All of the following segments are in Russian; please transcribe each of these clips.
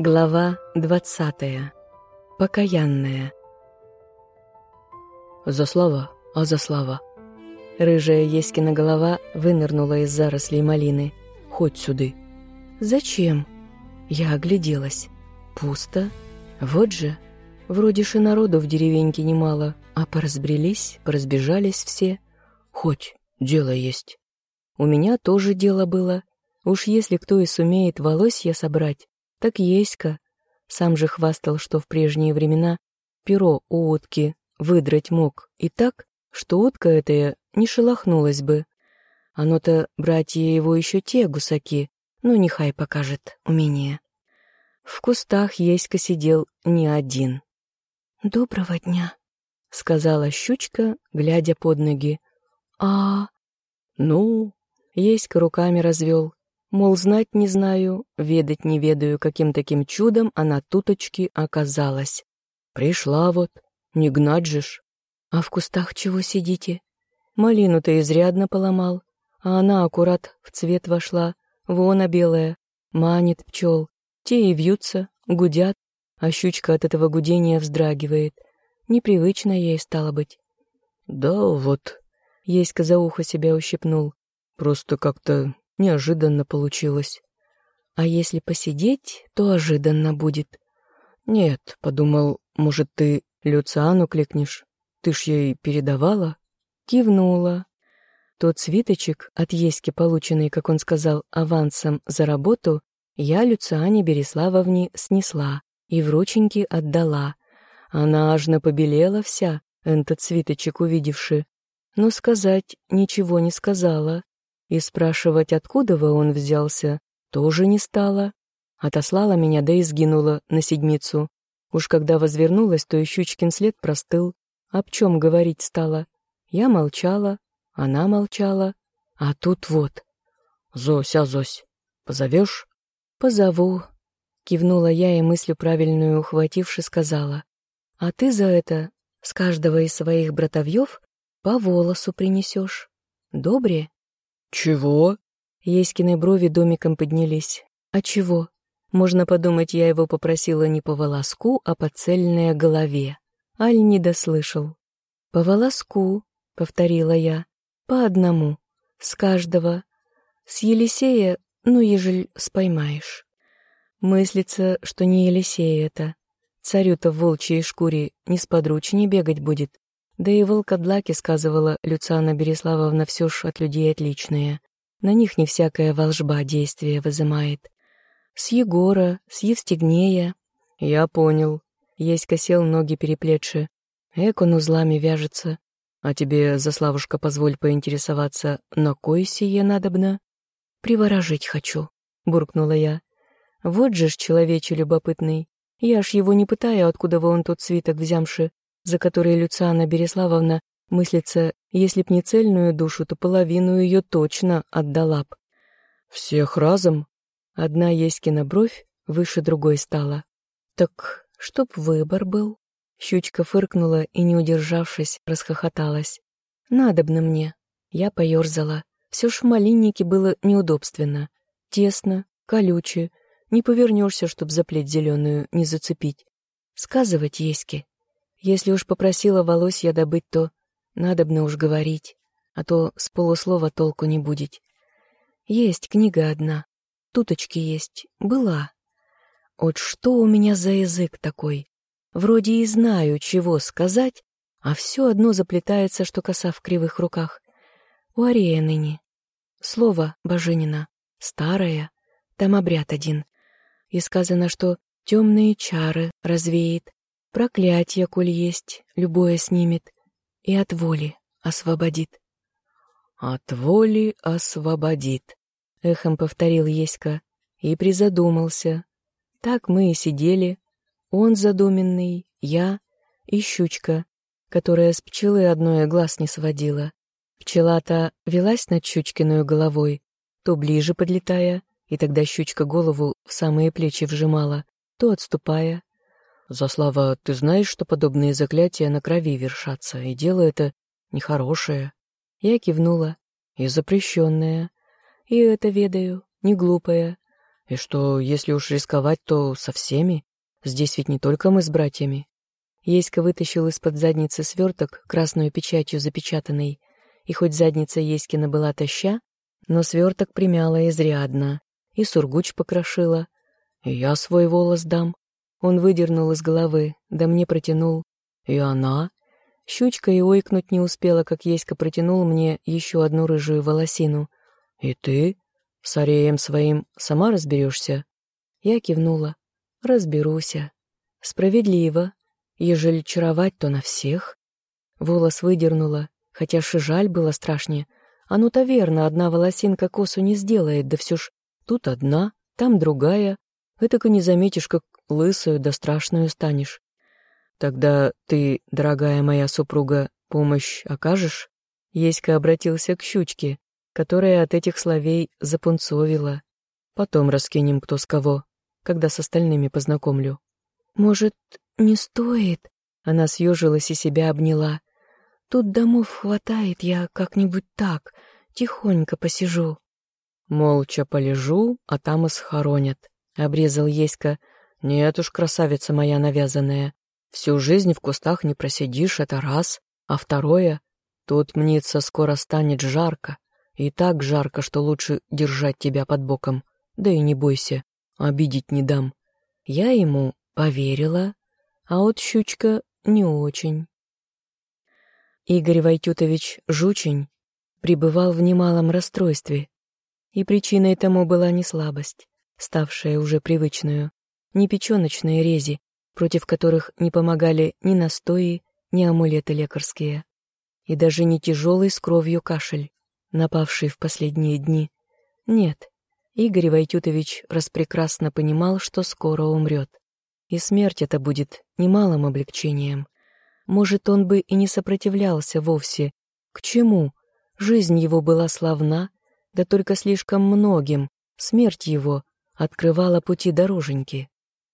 Глава двадцатая. Покаянная. «Заслава, а заслава!» Рыжая Еськина голова вынырнула из зарослей малины. «Хоть сюды!» «Зачем?» Я огляделась. Пусто. Вот же. Вроде же народу в деревеньке немало, а поразбрелись, поразбежались все. Хоть дело есть. У меня тоже дело было. Уж если кто и сумеет волосья собрать, так Еська. Сам же хвастал, что в прежние времена перо у утки выдрать мог и так, что утка эта не шелохнулась бы. Оно-то, братья его еще те гусаки, ну нехай покажет умение. В кустах Еська сидел не один. «Доброго дня», — сказала щучка, глядя под ноги. «А...» «Ну, Еська руками развел. Мол, знать не знаю, ведать не ведаю, каким таким чудом она туточки оказалась. Пришла вот, не гнать же ж. А в кустах чего сидите? Малину-то изрядно поломал, а она аккурат в цвет вошла, вон а белая, манит пчел. Те и вьются, гудят, а щучка от этого гудения вздрагивает. Непривычно ей стало быть. Да вот, Еська за ухо себя ущипнул. Просто как-то неожиданно получилось. А если посидеть, то ожиданно будет. Нет, подумал, может, ты Люциану кликнешь? Ты ж ей передавала? Кивнула. Тот свиточек от Еськи, полученный, как он сказал, авансом за работу, я Люциане Береславовне снесла и в рученьки отдала. Она аж побелела вся, этот свиточек увидевши, но сказать ничего не сказала. И спрашивать, откуда вы он взялся, тоже не стала. Отослала меня, да и сгинула на седмицу. Уж когда возвернулась, то и щучкин след простыл. Об чем говорить стала? Я молчала, она молчала, а тут вот. «Зося, Зось, позовешь?» «Позову», — кивнула я и мыслью правильную ухвативши сказала. «А ты за это с каждого из своих братовьев по волосу принесешь. Добре?» «Чего?» Еськины брови домиком поднялись. «А чего?» Можно подумать, я его попросила не по волоску, а по цельной голове. Аль не дослышал. «По волоску», — повторила я, — «по одному, с каждого. С Елисея, ну, ежель споймаешь». Мыслится, что не Елисей это. Царю-то в волчьей шкуре несподручнее бегать будет. Да и волкодлаки, сказывала Люциана Береславовна, все ж от людей отличные. На них не всякая волжба действия вызымает. С Егора, с Евстигнея. Я понял. Еська сел, ноги переплетши. Эк он узлами вяжется. А тебе, Заславушка, позволь поинтересоваться, на кой сие надобно? Приворожить хочу, буркнула я. Вот же ж человече любопытный. Я ж его не пытаю, откуда вы он тот свиток взямши за которые Люциана Береславовна мыслится, если б не цельную душу, то половину ее точно отдала б. Всех разом? Одна Еськина бровь выше другой стала. Так чтоб выбор был. Щучка фыркнула и, не удержавшись, расхохоталась. «Надобно мне». Я поерзала. Все ж в малиннике было неудобственно. Тесно, колюче. Не повернешься, чтоб заплеть зеленую не зацепить. Сказывать Еське если уж попросила волосья добыть, то надобно уж говорить, а то с полуслова толку не будет. Есть книга одна, туточки есть, была. Вот что у меня за язык такой? Вроде и знаю, чего сказать, а все одно заплетается, что коса в кривых руках. У Арея ныне. Слово Боженина, старое, там обряд один. И сказано, что темные чары развеет, Проклятие, коль есть, любое снимет и от воли освободит. «От воли освободит», — эхом повторил Еська и призадумался. Так мы и сидели, он задуменный, я и щучка, которая с пчелы одной глаз не сводила. Пчела-то велась над щучкиной головой, то ближе подлетая, и тогда щучка голову в самые плечи вжимала, то отступая, Заслава, ты знаешь, что подобные заклятия на крови вершатся, и дело это нехорошее. Я кивнула. И запрещенное. И это ведаю, не глупое. И что, если уж рисковать, то со всеми? Здесь ведь не только мы с братьями. Еська вытащил из-под задницы сверток, красную печатью запечатанный, и хоть задница Еськина была таща, но сверток примяла изрядно, и сургуч покрошила. И я свой волос дам. Он выдернул из головы, да мне протянул. И она. Щучка и ойкнуть не успела, как Еська протянул мне еще одну рыжую волосину. «И ты? С ареем своим сама разберешься?» Я кивнула. «Разберуся. Справедливо. Ежели чаровать, то на всех». Волос выдернула, хотя шижаль было страшнее. А ну-то верно, одна волосинка косу не сделает, да все ж тут одна, там другая. Этак и не заметишь, как лысую да страшную станешь. Тогда ты, дорогая моя супруга, помощь окажешь? Еська обратился к щучке, которая от этих словей запунцовила. Потом раскинем кто с кого, когда с остальными познакомлю. Может, не стоит? Она съежилась и себя обняла. Тут домов хватает, я как-нибудь так, тихонько посижу. Молча полежу, а там и схоронят. Обрезал Еська. Нет уж, красавица моя навязанная. Всю жизнь в кустах не просидишь, это раз. А второе, тут мнится скоро станет жарко. И так жарко, что лучше держать тебя под боком. Да и не бойся, обидеть не дам. Я ему поверила, а вот щучка не очень. Игорь Войтютович Жучень пребывал в немалом расстройстве, и причиной тому была не слабость, ставшая уже привычную, не печеночные рези, против которых не помогали ни настои, ни амулеты лекарские, и даже не тяжелый с кровью кашель, напавший в последние дни. Нет, Игорь Войтютович распрекрасно понимал, что скоро умрет. И смерть это будет немалым облегчением. Может, он бы и не сопротивлялся вовсе. К чему? Жизнь его была славна, да только слишком многим. Смерть его открывала пути дороженьки.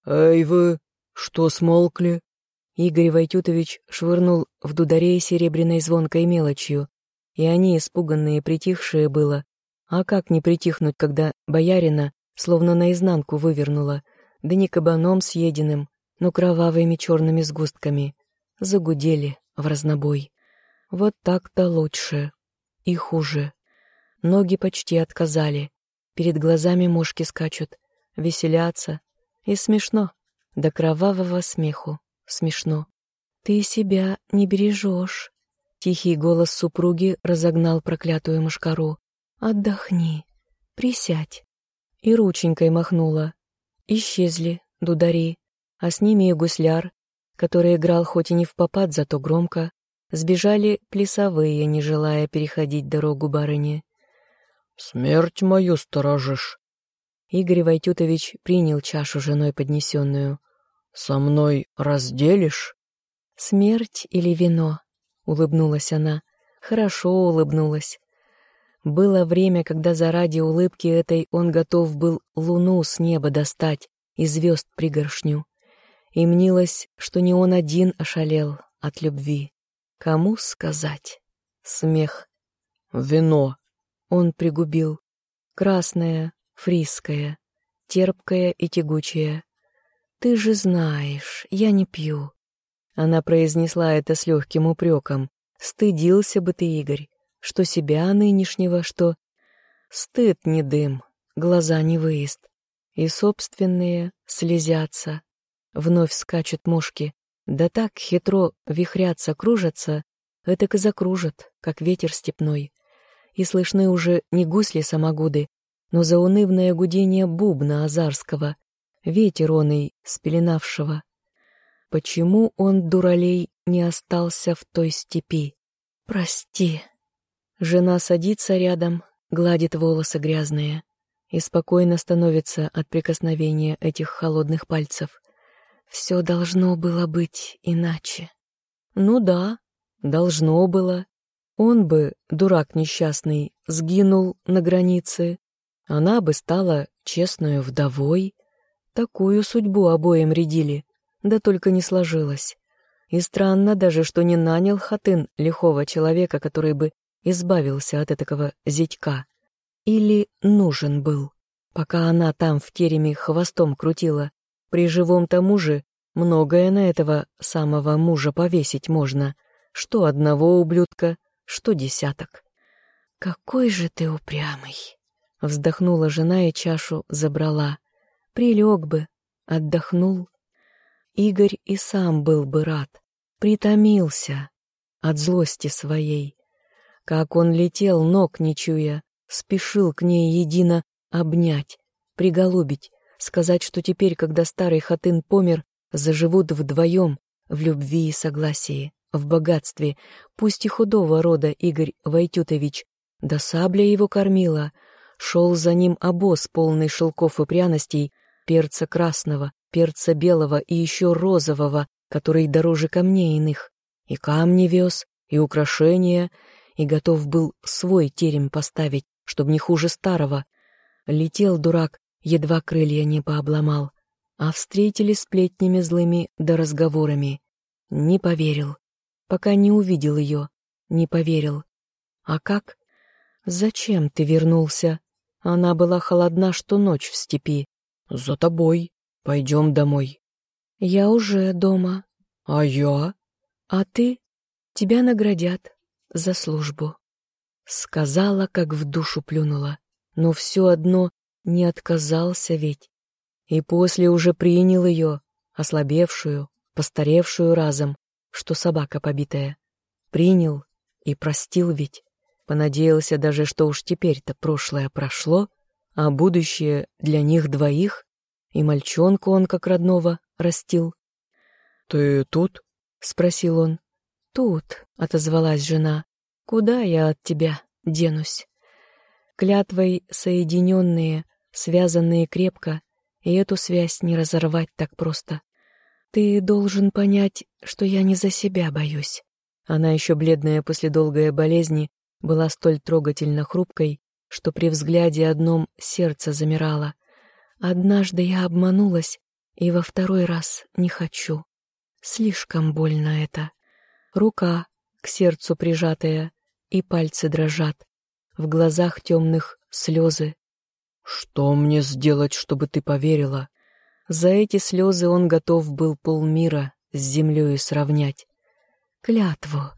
«Эй вы, что смолкли?» Игорь Войтютович швырнул в дударей серебряной звонкой мелочью, и они, испуганные, притихшие было. А как не притихнуть, когда боярина словно наизнанку вывернула, да не кабаном съеденным, но кровавыми черными сгустками. Загудели в разнобой. Вот так-то лучше. И хуже. Ноги почти отказали. Перед глазами мушки скачут, веселятся, и смешно, до кровавого смеху, смешно. «Ты себя не бережешь», — тихий голос супруги разогнал проклятую мушкару. «Отдохни, присядь». И рученькой махнула. Исчезли дудари, а с ними и гусляр, который играл хоть и не в попад, зато громко. Сбежали плясовые, не желая переходить дорогу барыне. «Смерть мою сторожишь», Игорь Войтютович принял чашу женой поднесенную. «Со мной разделишь?» «Смерть или вино?» — улыбнулась она. Хорошо улыбнулась. Было время, когда заради улыбки этой он готов был луну с неба достать и звезд пригоршню. И мнилось, что не он один ошалел от любви. Кому сказать? Смех. «Вино!» — он пригубил. Красное, фриская, терпкая и тягучая. «Ты же знаешь, я не пью». Она произнесла это с легким упреком. «Стыдился бы ты, Игорь, что себя нынешнего, что...» Стыд не дым, глаза не выезд. И собственные слезятся. Вновь скачут мушки. Да так хитро вихрятся, кружатся, это и закружат, как ветер степной. И слышны уже не гусли-самогуды, но заунывное гудение бубна Азарского, ветер оный, спеленавшего. Почему он, дуралей, не остался в той степи? Прости. Жена садится рядом, гладит волосы грязные и спокойно становится от прикосновения этих холодных пальцев. Все должно было быть иначе. Ну да, должно было. Он бы, дурак несчастный, сгинул на границе, она бы стала честную вдовой. Такую судьбу обоим рядили, да только не сложилось. И странно даже, что не нанял Хатын лихого человека, который бы избавился от этого зятька. Или нужен был. пока она там в тереме хвостом крутила. При живом тому же многое на этого самого мужа повесить можно. Что одного ублюдка, что десяток. «Какой же ты упрямый!» Вздохнула жена и чашу забрала. Прилег бы, отдохнул. Игорь и сам был бы рад. Притомился от злости своей. Как он летел, ног не чуя, спешил к ней едино обнять, приголубить, сказать, что теперь, когда старый хатын помер, заживут вдвоем в любви и согласии, в богатстве, пусть и худого рода Игорь Войтютович, да сабля его кормила, шел за ним обоз, полный шелков и пряностей, перца красного, перца белого и еще розового, который дороже камней иных, и камни вез, и украшения, и готов был свой терем поставить, чтоб не хуже старого. Летел дурак, едва крылья не пообломал, а встретили сплетнями злыми да разговорами. Не поверил, пока не увидел ее, не поверил. А как? Зачем ты вернулся? Она была холодна, что ночь в степи. За тобой. Пойдем домой. Я уже дома. А я? А ты? Тебя наградят за службу. Сказала, как в душу плюнула, но все одно не отказался ведь. И после уже принял ее, ослабевшую, постаревшую разом, что собака побитая. Принял и простил ведь. Понадеялся даже, что уж теперь-то прошлое прошло, а будущее для них двоих, и мальчонку он как родного растил. «Ты тут?» — спросил он. «Тут», — отозвалась жена. «Куда я от тебя денусь?» Клятвой соединенные, связанные крепко, и эту связь не разорвать так просто. Ты должен понять, что я не за себя боюсь. Она еще бледная после долгой болезни, была столь трогательно хрупкой, что при взгляде одном сердце замирало. Однажды я обманулась, и во второй раз не хочу. Слишком больно это. Рука к сердцу прижатая, и пальцы дрожат. В глазах темных слезы. «Что мне сделать, чтобы ты поверила?» За эти слезы он готов был полмира с землей сравнять. «Клятву.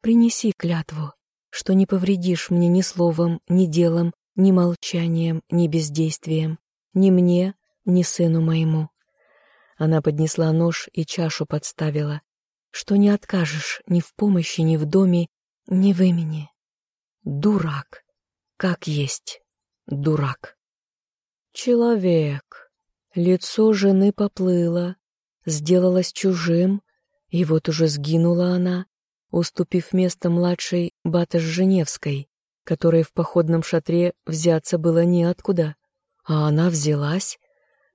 Принеси клятву что не повредишь мне ни словом, ни делом, ни молчанием, ни бездействием, ни мне, ни сыну моему. Она поднесла нож и чашу подставила, что не откажешь ни в помощи, ни в доме, ни в имени. Дурак, как есть, дурак. Человек. Лицо жены поплыло, сделалось чужим, и вот уже сгинула она, уступив место младшей Батыш Женевской, которой в походном шатре взяться было неоткуда. А она взялась,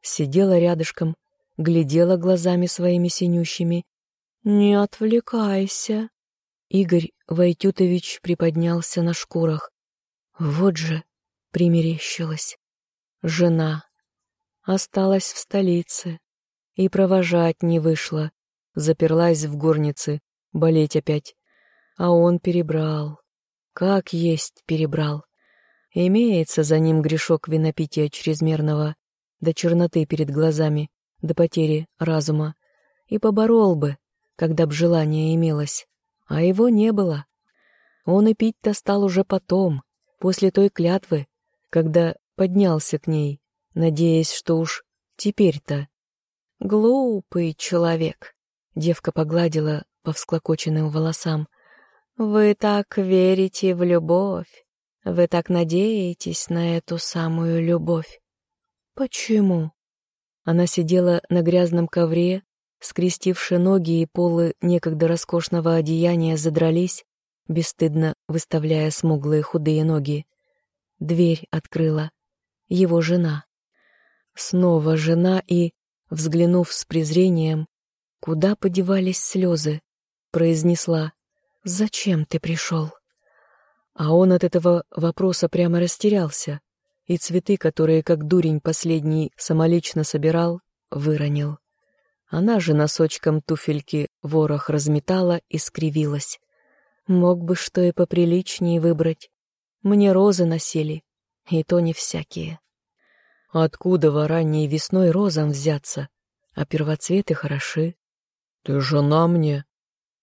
сидела рядышком, глядела глазами своими синющими. «Не отвлекайся!» Игорь Войтютович приподнялся на шкурах. Вот же примерещилась. Жена. Осталась в столице. И провожать не вышла. Заперлась в горнице, болеть опять. А он перебрал. Как есть перебрал. Имеется за ним грешок винопития чрезмерного, до черноты перед глазами, до потери разума. И поборол бы, когда б желание имелось. А его не было. Он и пить-то стал уже потом, после той клятвы, когда поднялся к ней, надеясь, что уж теперь-то. Глупый человек. Девка погладила по всклокоченным волосам. «Вы так верите в любовь. Вы так надеетесь на эту самую любовь. Почему?» Она сидела на грязном ковре, скрестивши ноги и полы некогда роскошного одеяния задрались, бесстыдно выставляя смуглые худые ноги. Дверь открыла. Его жена. Снова жена и, взглянув с презрением, куда подевались слезы, произнесла «Зачем ты пришел?» А он от этого вопроса прямо растерялся, и цветы, которые, как дурень последний, самолично собирал, выронил. Она же носочком туфельки ворох разметала и скривилась. Мог бы что и поприличнее выбрать. Мне розы носили, и то не всякие. Откуда во ранней весной розам взяться? А первоцветы хороши. Ты жена мне?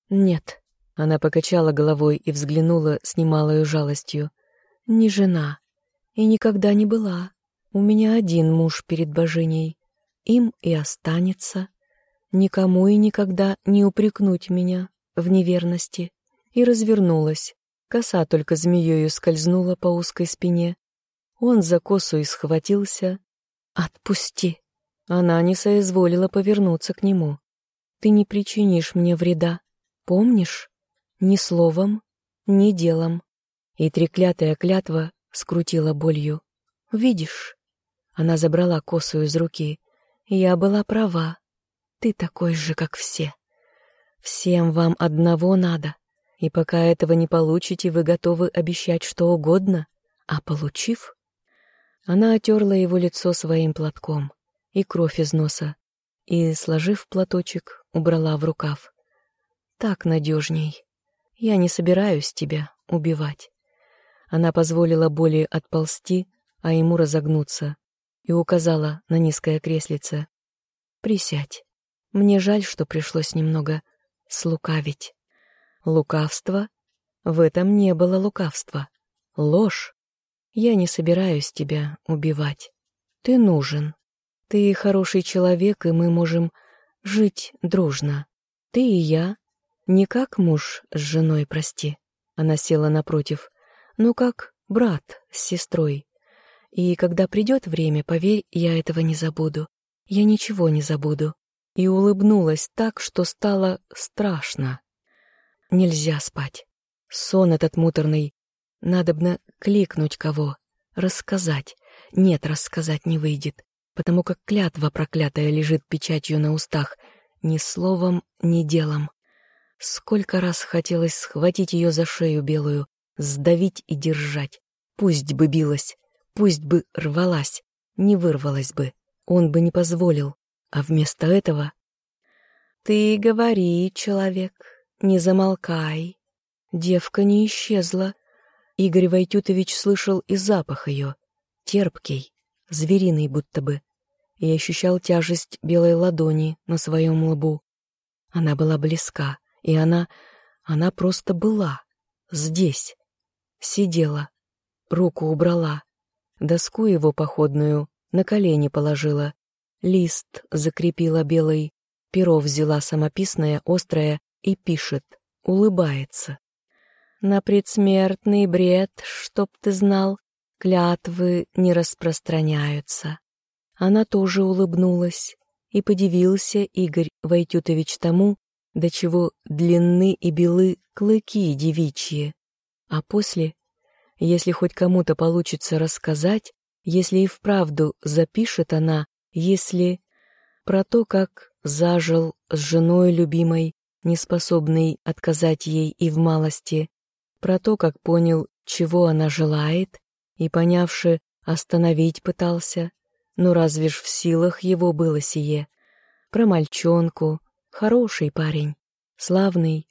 Нет. Она покачала головой и взглянула с немалой жалостью. Не жена. И никогда не была. У меня один муж перед божиней. Им и останется. Никому и никогда не упрекнуть меня в неверности. И развернулась. Коса только змеёю скользнула по узкой спине. Он за косу и схватился. «Отпусти!» Она не соизволила повернуться к нему. «Ты не причинишь мне вреда, помнишь? Ни словом, ни делом». И треклятая клятва скрутила болью. «Видишь?» Она забрала косу из руки. «Я была права. Ты такой же, как все. Всем вам одного надо. И пока этого не получите, вы готовы обещать что угодно, а получив...» Она отерла его лицо своим платком и кровь из носа, и, сложив платочек, убрала в рукав. «Так надежней. Я не собираюсь тебя убивать». Она позволила боли отползти, а ему разогнуться, и указала на низкое креслице. «Присядь. Мне жаль, что пришлось немного слукавить». Лукавство? В этом не было лукавства. Ложь. Я не собираюсь тебя убивать. Ты нужен. Ты хороший человек, и мы можем жить дружно. Ты и я. Не как муж с женой, прости. Она села напротив. Но как брат с сестрой. И когда придет время, поверь, я этого не забуду. Я ничего не забуду. И улыбнулась так, что стало страшно. Нельзя спать. Сон этот муторный Надобно кликнуть кого, рассказать. Нет, рассказать не выйдет, потому как клятва проклятая лежит печатью на устах, ни словом, ни делом. Сколько раз хотелось схватить ее за шею белую, сдавить и держать. Пусть бы билась, пусть бы рвалась, не вырвалась бы, он бы не позволил, а вместо этого... «Ты говори, человек, не замолкай». Девка не исчезла, Игорь Войтютович слышал и запах ее, терпкий, звериный будто бы, и ощущал тяжесть белой ладони на своем лбу. Она была близка, и она... она просто была, здесь. Сидела, руку убрала, доску его походную на колени положила, лист закрепила белый, перо взяла самописное, острое и пишет, улыбается. На предсмертный бред, чтоб ты знал, клятвы не распространяются. Она тоже улыбнулась, и подивился Игорь Войтютович тому, до чего длинны и белы клыки девичьи. А после, если хоть кому-то получится рассказать, если и вправду запишет она, если про то, как зажил с женой любимой, неспособный отказать ей и в малости, про то, как понял, чего она желает, и, понявши, остановить пытался, но разве ж в силах его было сие. Про мальчонку, хороший парень, славный,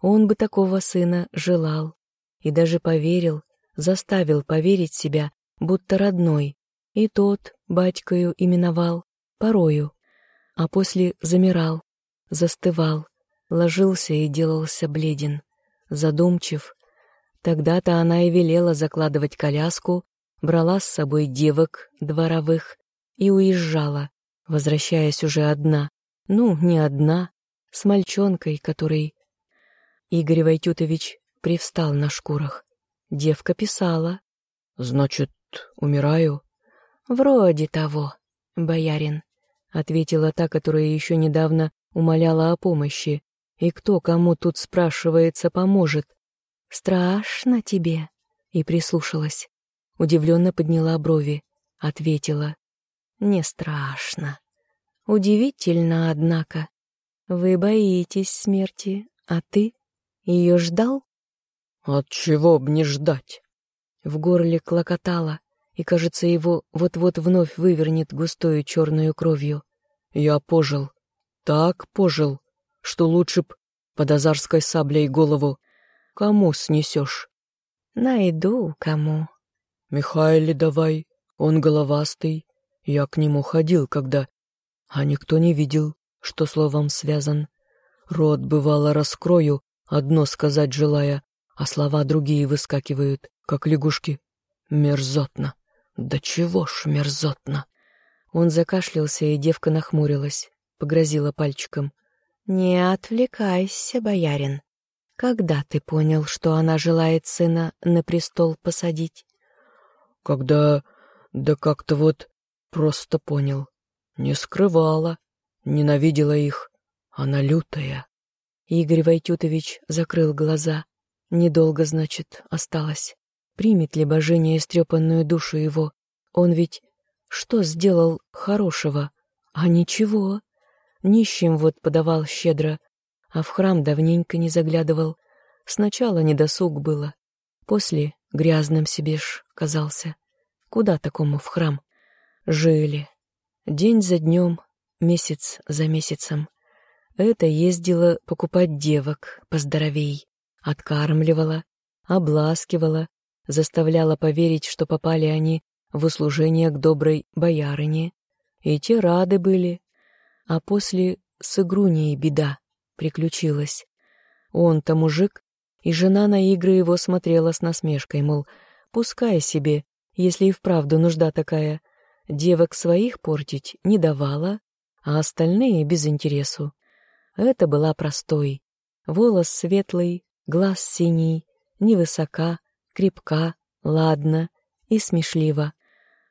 он бы такого сына желал, и даже поверил, заставил поверить себя, будто родной, и тот батькою именовал, порою, а после замирал, застывал, ложился и делался бледен, задумчив, Тогда-то она и велела закладывать коляску, брала с собой девок дворовых и уезжала, возвращаясь уже одна. Ну, не одна, с мальчонкой, который... Игорь Войтютович привстал на шкурах. Девка писала. «Значит, умираю?» «Вроде того, боярин», — ответила та, которая еще недавно умоляла о помощи. «И кто кому тут, спрашивается, поможет?» «Страшно тебе?» И прислушалась. Удивленно подняла брови. Ответила. «Не страшно. Удивительно, однако. Вы боитесь смерти, а ты ее ждал?» «От чего б не ждать?» В горле клокотало, и, кажется, его вот-вот вновь вывернет густою черную кровью. «Я пожил, так пожил, что лучше б под азарской саблей голову Кому снесешь? Найду кому. Михайле давай, он головастый. Я к нему ходил, когда... А никто не видел, что словом связан. Рот, бывало, раскрою, одно сказать желая, а слова другие выскакивают, как лягушки. Мерзотно. Да чего ж мерзотно. Он закашлялся, и девка нахмурилась, погрозила пальчиком. «Не отвлекайся, боярин. Когда ты понял, что она желает сына на престол посадить?» «Когда... да как-то вот просто понял. Не скрывала, ненавидела их. Она лютая». Игорь Войтютович закрыл глаза. Недолго, значит, осталось. Примет ли божение истрепанную душу его? Он ведь что сделал хорошего? А ничего. Нищим вот подавал щедро, а в храм давненько не заглядывал. Сначала недосуг было, после грязным себе ж казался. Куда такому в храм? Жили. День за днем, месяц за месяцем. Это ездила покупать девок поздоровей, откармливала, обласкивала, заставляла поверить, что попали они в услужение к доброй боярине, и те рады были. А после с игруней беда приключилась. Он-то мужик, и жена на игры его смотрела с насмешкой, мол, пускай себе, если и вправду нужда такая. Девок своих портить не давала, а остальные без интересу. Это была простой. Волос светлый, глаз синий, невысока, крепка, ладно и смешливо.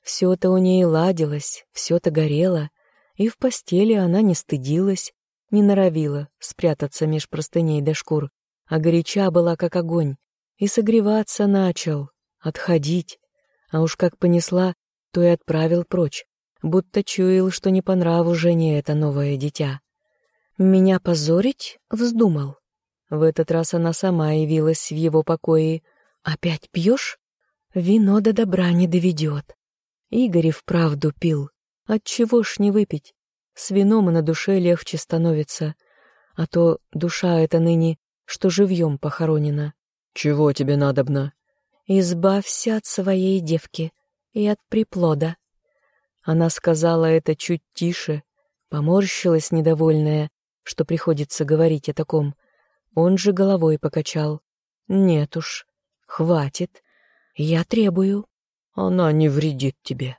Все-то у ней ладилось, все-то горело, и в постели она не стыдилась, не норовила спрятаться меж простыней до шкур, а горяча была, как огонь, и согреваться начал, отходить, а уж как понесла, то и отправил прочь, будто чуял, что не по нраву жене это новое дитя. Меня позорить вздумал. В этот раз она сама явилась в его покое. «Опять пьешь? Вино до добра не доведет». Игорь вправду пил. Отчего ж не выпить? С вином и на душе легче становится. А то душа эта ныне, что живьем похоронена. «Чего тебе надобно?» «Избавься от своей девки и от приплода». Она сказала это чуть тише, поморщилась недовольная, что приходится говорить о таком. Он же головой покачал. «Нет уж, хватит. Я требую». Она не вредит тебе.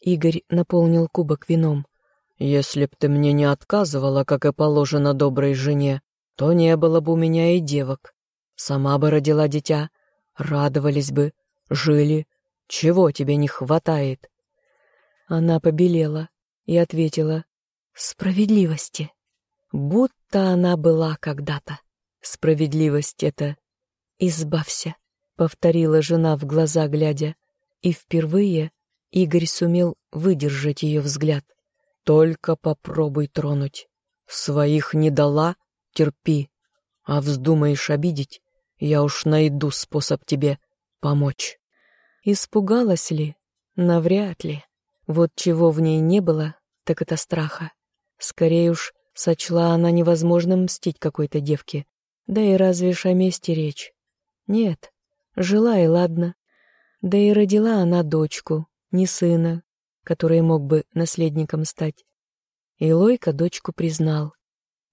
Игорь наполнил кубок вином. Если б ты мне не отказывала, как и положено доброй жене, то не было бы у меня и девок. Сама бы родила дитя, радовались бы, жили. Чего тебе не хватает? Она побелела и ответила «Справедливости». Будто она была когда-то. Справедливость это «Избавься», — повторила жена в глаза глядя. И впервые Игорь сумел выдержать ее взгляд. «Только попробуй тронуть. Своих не дала — терпи. А вздумаешь обидеть, я уж найду способ тебе помочь». Испугалась ли? Навряд ли. Вот чего в ней не было, так это страха. Скорее уж, сочла она невозможным мстить какой-то девке. Да и разве ж о мести речь? Нет, жила и ладно. Да и родила она дочку, не сына, который мог бы наследником стать. И Лойка дочку признал.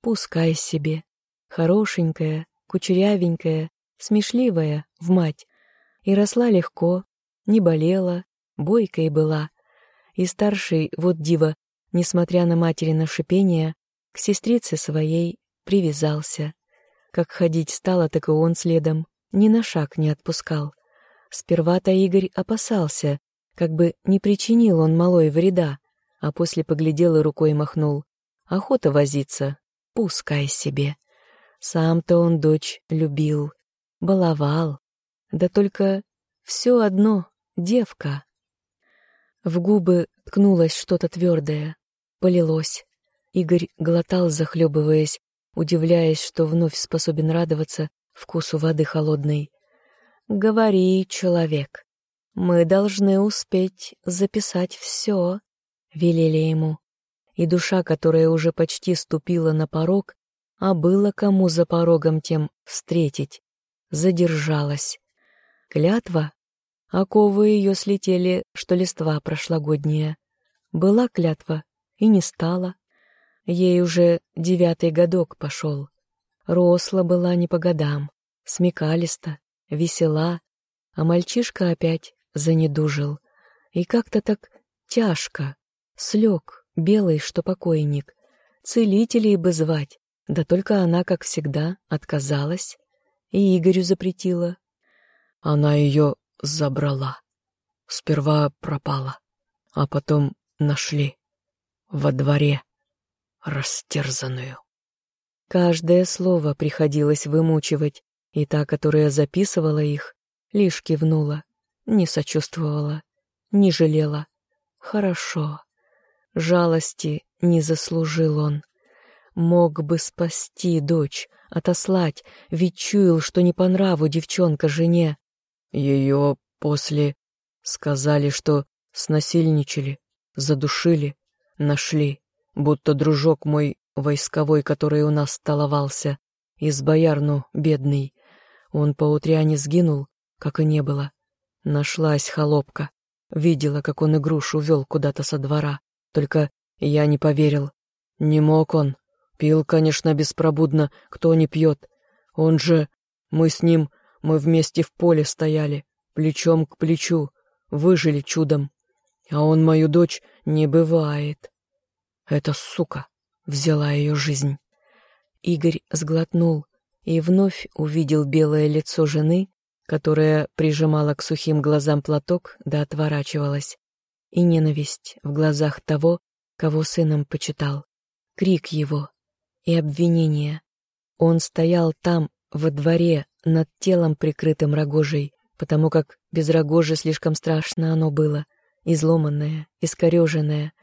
Пускай себе. Хорошенькая, кучерявенькая, смешливая, в мать. И росла легко, не болела, бойкой была. И старший, вот дива, несмотря на материно шипение, к сестрице своей привязался. Как ходить стало, так и он следом, ни на шаг не отпускал. Сперва-то Игорь опасался, как бы не причинил он малой вреда, а после поглядел и рукой махнул. Охота возиться, пускай себе. Сам-то он дочь любил, баловал. Да только все одно девка. В губы ткнулось что-то твердое, полилось. Игорь глотал, захлебываясь, удивляясь, что вновь способен радоваться вкусу воды холодной. «Говори, человек, мы должны успеть записать все», — велели ему. И душа, которая уже почти ступила на порог, а было кому за порогом тем встретить, задержалась. Клятва? Оковы ее слетели, что листва прошлогодняя. Была клятва, и не стала. Ей уже девятый годок пошел. Росла была не по годам, смекалиста, весела, а мальчишка опять занедужил. И как-то так тяжко, слег, белый, что покойник. Целителей бы звать, да только она, как всегда, отказалась и Игорю запретила. Она ее забрала. Сперва пропала, а потом нашли во дворе растерзанную. Каждое слово приходилось вымучивать, и та, которая записывала их, лишь кивнула, не сочувствовала, не жалела. Хорошо. Жалости не заслужил он. Мог бы спасти дочь, отослать, ведь чуял, что не по нраву девчонка жене. Ее после сказали, что снасильничали, задушили, нашли, будто дружок мой войсковой, который у нас столовался, из боярну бедный. Он по утряне сгинул, как и не было. Нашлась холопка. Видела, как он игрушу вел куда-то со двора. Только я не поверил. Не мог он. Пил, конечно, беспробудно, кто не пьет. Он же... Мы с ним... Мы вместе в поле стояли, плечом к плечу, выжили чудом. А он мою дочь не бывает. Эта сука взяла ее жизнь. Игорь сглотнул и вновь увидел белое лицо жены, которая прижимала к сухим глазам платок да отворачивалась, и ненависть в глазах того, кого сыном почитал, крик его и обвинение. Он стоял там, во дворе, над телом, прикрытым рогожей, потому как без рогожи слишком страшно оно было, изломанное, искореженное.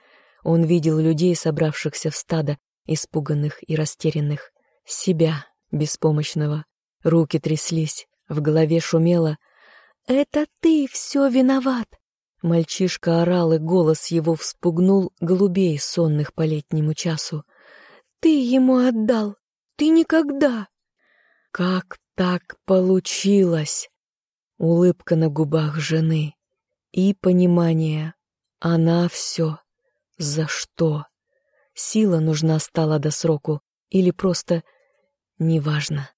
Он видел людей, собравшихся в стадо, испуганных и растерянных, себя, беспомощного. Руки тряслись, в голове шумело. «Это ты все виноват!» Мальчишка орал, и голос его вспугнул голубей, сонных по летнему часу. «Ты ему отдал! Ты никогда!» Как так получилось? Улыбка на губах жены и понимание. Она все. За что? Сила нужна стала до сроку или просто неважно.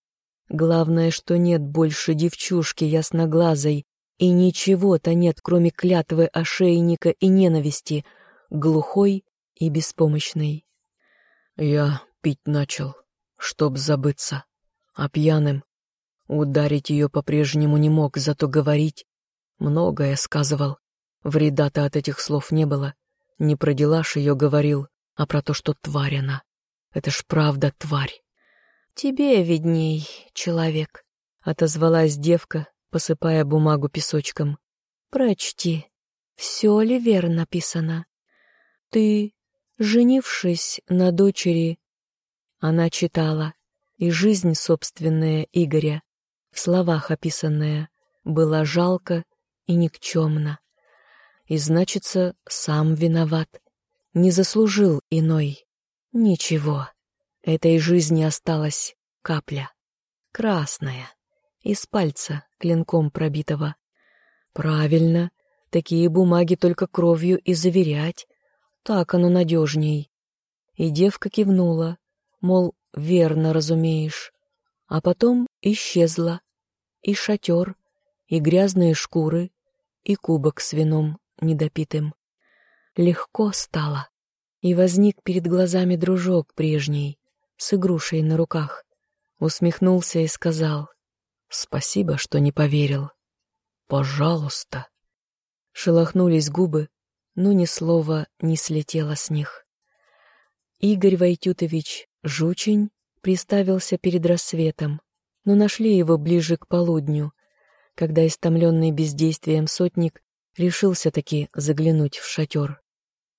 Главное, что нет больше девчушки ясноглазой, и ничего-то нет, кроме клятвы ошейника и ненависти, глухой и беспомощной. Я пить начал, чтоб забыться, а пьяным ударить ее по-прежнему не мог, зато говорить многое сказывал. Вреда-то от этих слов не было. Не про дела ж ее говорил, а про то, что тварь она. Это ж правда тварь. «Тебе видней, человек», — отозвалась девка, посыпая бумагу песочком. «Прочти, все ли верно написано? Ты, женившись на дочери...» Она читала, и жизнь собственная Игоря, в словах описанная, была жалко и никчемна. И, значится, сам виноват, не заслужил иной. Ничего. Этой жизни осталась капля, красная, из пальца клинком пробитого. Правильно, такие бумаги только кровью и заверять, так оно надежней. И девка кивнула, мол, верно разумеешь, а потом исчезла, и шатер, и грязные шкуры, и кубок с вином недопитым. Легко стало, и возник перед глазами дружок прежний, с игрушей на руках. Усмехнулся и сказал, «Спасибо, что не поверил. Пожалуйста». Шелохнулись губы, но ни слова не слетело с них. Игорь Войтютович Жучень приставился перед рассветом, но нашли его ближе к полудню, когда истомленный бездействием сотник решился-таки заглянуть в шатер.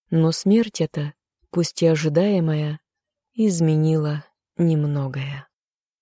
Но смерть эта, пусть и ожидаемая, изменила немногое.